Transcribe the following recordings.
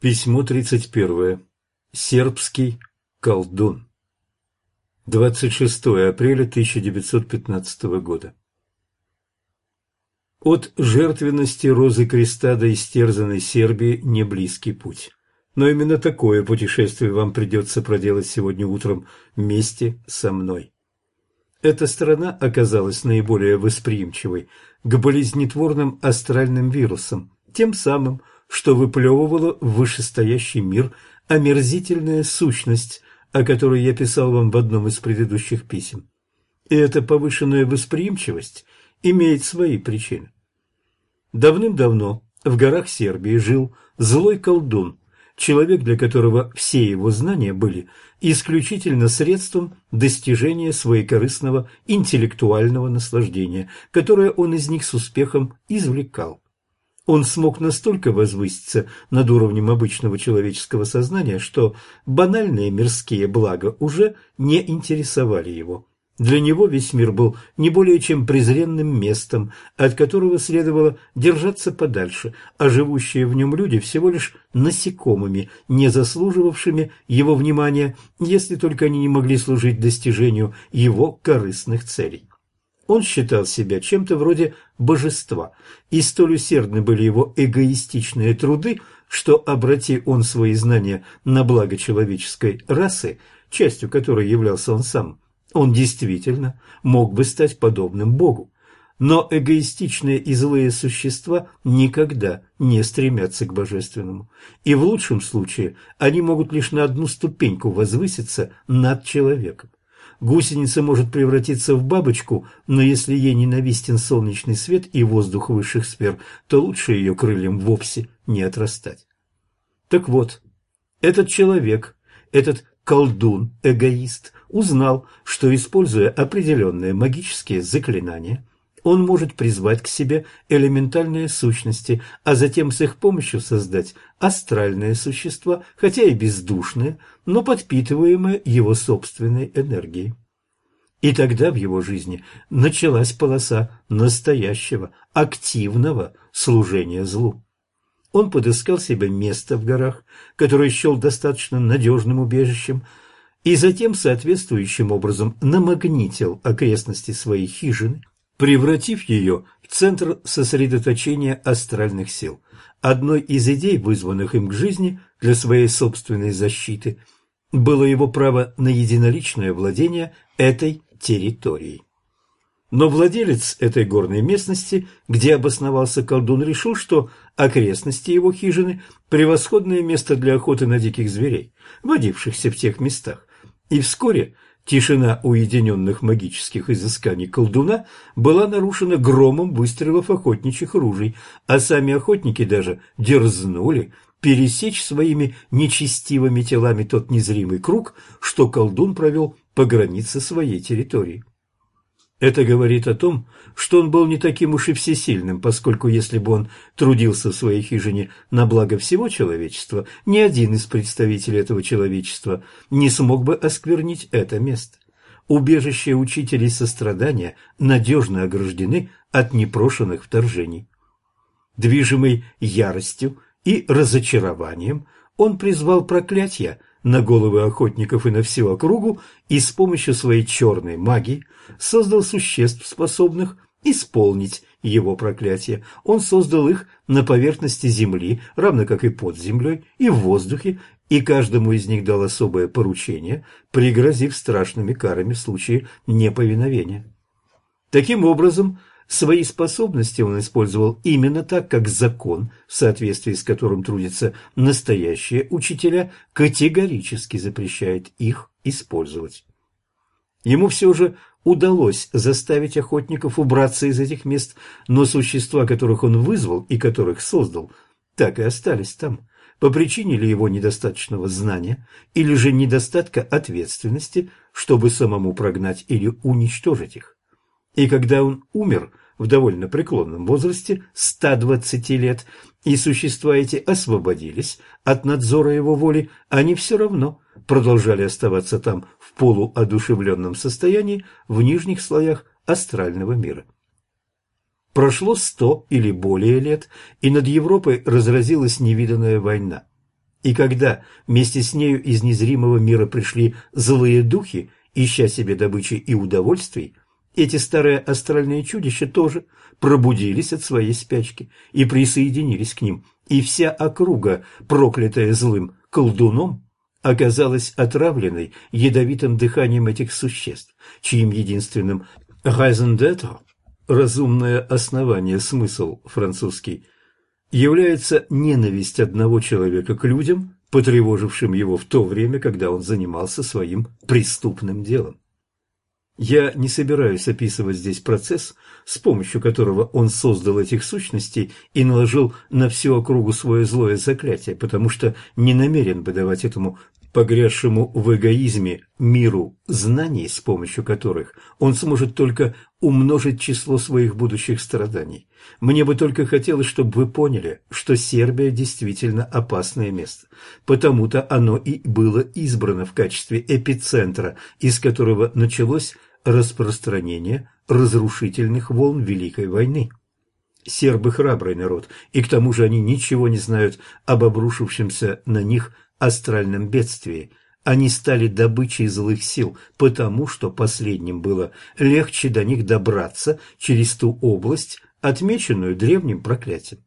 Письмо 31. Сербский колдун. 26 апреля 1915 года. От жертвенности Розы Креста до истерзанной Сербии не близкий путь. Но именно такое путешествие вам придется проделать сегодня утром вместе со мной. Эта страна оказалась наиболее восприимчивой к болезнетворным астральным вирусам, тем самым, что выплевывала в вышестоящий мир омерзительная сущность, о которой я писал вам в одном из предыдущих писем. И эта повышенная восприимчивость имеет свои причины. Давным-давно в горах Сербии жил злой колдун, человек, для которого все его знания были исключительно средством достижения своекорыстного интеллектуального наслаждения, которое он из них с успехом извлекал. Он смог настолько возвыситься над уровнем обычного человеческого сознания, что банальные мирские блага уже не интересовали его. Для него весь мир был не более чем презренным местом, от которого следовало держаться подальше, а живущие в нем люди всего лишь насекомыми, не заслуживавшими его внимания, если только они не могли служить достижению его корыстных целей. Он считал себя чем-то вроде божества, и столь усердны были его эгоистичные труды, что, обрати он свои знания на благо человеческой расы, частью которой являлся он сам, он действительно мог бы стать подобным Богу. Но эгоистичные и злые существа никогда не стремятся к божественному, и в лучшем случае они могут лишь на одну ступеньку возвыситься над человеком. Гусеница может превратиться в бабочку, но если ей ненавистен солнечный свет и воздух высших сфер, то лучше ее крыльям вовсе не отрастать. Так вот, этот человек, этот колдун-эгоист, узнал, что, используя определенные магические заклинания, он может призвать к себе элементальные сущности, а затем с их помощью создать астральные существа, хотя и бездушные, но подпитываемые его собственной энергией. И тогда в его жизни началась полоса настоящего, активного служения злу. Он подыскал себе место в горах, которое счел достаточно надежным убежищем, и затем соответствующим образом намагнитил окрестности своей хижины, превратив ее в центр сосредоточения астральных сил. Одной из идей, вызванных им к жизни для своей собственной защиты, было его право на единоличное владение этой территорией. Но владелец этой горной местности, где обосновался колдун, решил, что окрестности его хижины – превосходное место для охоты на диких зверей, водившихся в тех местах. И вскоре – Тишина уединенных магических изысканий колдуна была нарушена громом выстрелов охотничьих ружей, а сами охотники даже дерзнули пересечь своими нечестивыми телами тот незримый круг, что колдун провел по границе своей территории. Это говорит о том, что он был не таким уж и всесильным, поскольку если бы он трудился в своей хижине на благо всего человечества, ни один из представителей этого человечества не смог бы осквернить это место. Убежища учителей сострадания надежно ограждены от непрошенных вторжений. Движимый яростью и разочарованием, он призвал проклятия на головы охотников и на всю округу и с помощью своей черной магии создал существ, способных исполнить его проклятие. Он создал их на поверхности земли, равно как и под землей, и в воздухе, и каждому из них дал особое поручение, пригрозив страшными карами в случае неповиновения. Таким образом, Свои способности он использовал именно так, как закон, в соответствии с которым трудятся настоящие учителя, категорически запрещает их использовать. Ему все же удалось заставить охотников убраться из этих мест, но существа, которых он вызвал и которых создал, так и остались там. По причине ли его недостаточного знания или же недостатка ответственности, чтобы самому прогнать или уничтожить их. И когда он умер в довольно преклонном возрасте, 120 лет, и существа эти освободились от надзора его воли, они все равно продолжали оставаться там в полуодушевленном состоянии в нижних слоях астрального мира. Прошло сто или более лет, и над Европой разразилась невиданная война. И когда вместе с нею из незримого мира пришли злые духи, ища себе добычи и удовольствий, эти старые астральные чудища тоже пробудились от своей спячки и присоединились к ним, и вся округа, проклятая злым колдуном, оказалась отравленной ядовитым дыханием этих существ, чьим единственным «raison d'être» – разумное основание, смысл французский – является ненависть одного человека к людям, потревожившим его в то время, когда он занимался своим преступным делом. Я не собираюсь описывать здесь процесс, с помощью которого он создал этих сущностей и наложил на всю округу свое злое заклятие, потому что не намерен бы давать этому погрязшему в эгоизме миру знаний, с помощью которых он сможет только умножить число своих будущих страданий. Мне бы только хотелось, чтобы вы поняли, что Сербия действительно опасное место. Потому-то оно и было избрано в качестве эпицентра, из которого началось распространение разрушительных волн Великой войны. Сербы храбрый народ, и к тому же они ничего не знают об обрушившемся на них астральном бедствии. Они стали добычей злых сил, потому что последним было легче до них добраться через ту область, отмеченную древним проклятием.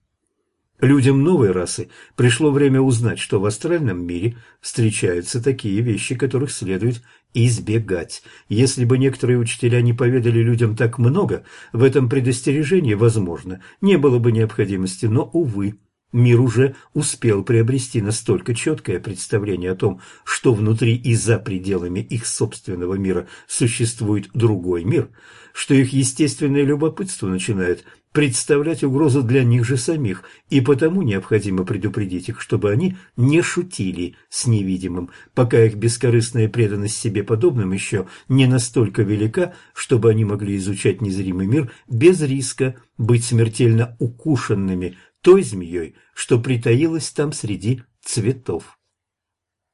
Людям новой расы пришло время узнать, что в астральном мире встречаются такие вещи, которых следует избегать. Если бы некоторые учителя не поведали людям так много, в этом предостережении, возможно, не было бы необходимости, но, увы, Мир уже успел приобрести настолько четкое представление о том, что внутри и за пределами их собственного мира существует другой мир, что их естественное любопытство начинает представлять угрозу для них же самих, и потому необходимо предупредить их, чтобы они не шутили с невидимым, пока их бескорыстная преданность себе подобным еще не настолько велика, чтобы они могли изучать незримый мир без риска быть смертельно укушенными той змеей, что притаилась там среди цветов.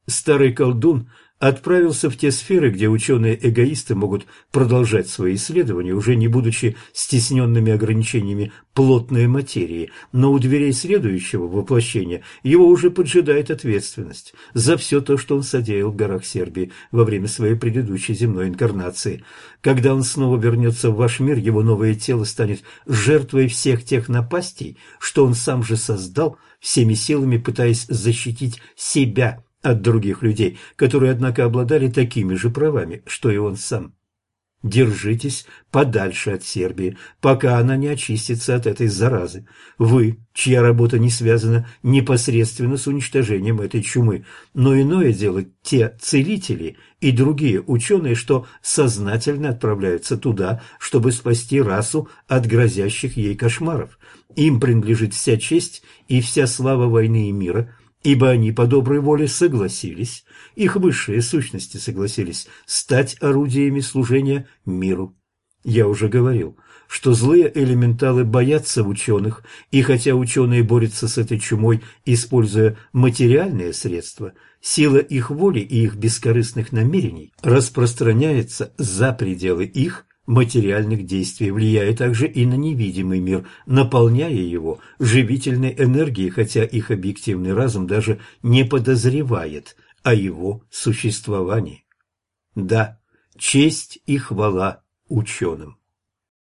Старый колдун отправился в те сферы, где ученые-эгоисты могут продолжать свои исследования, уже не будучи стесненными ограничениями плотной материи, но у дверей следующего воплощения его уже поджидает ответственность за все то, что он содеял в горах Сербии во время своей предыдущей земной инкарнации. Когда он снова вернется в ваш мир, его новое тело станет жертвой всех тех напастей, что он сам же создал, всеми силами пытаясь защитить себя – от других людей, которые, однако, обладали такими же правами, что и он сам. Держитесь подальше от Сербии, пока она не очистится от этой заразы. Вы, чья работа не связана непосредственно с уничтожением этой чумы, но иное дело те целители и другие ученые, что сознательно отправляются туда, чтобы спасти расу от грозящих ей кошмаров. Им принадлежит вся честь и вся слава войны и мира – ибо они по доброй воле согласились, их высшие сущности согласились стать орудиями служения миру. Я уже говорил, что злые элементалы боятся ученых, и хотя ученые борются с этой чумой, используя материальные средства, сила их воли и их бескорыстных намерений распространяется за пределы их материальных действий, влияя также и на невидимый мир, наполняя его живительной энергией, хотя их объективный разум даже не подозревает о его существовании. Да, честь и хвала ученым.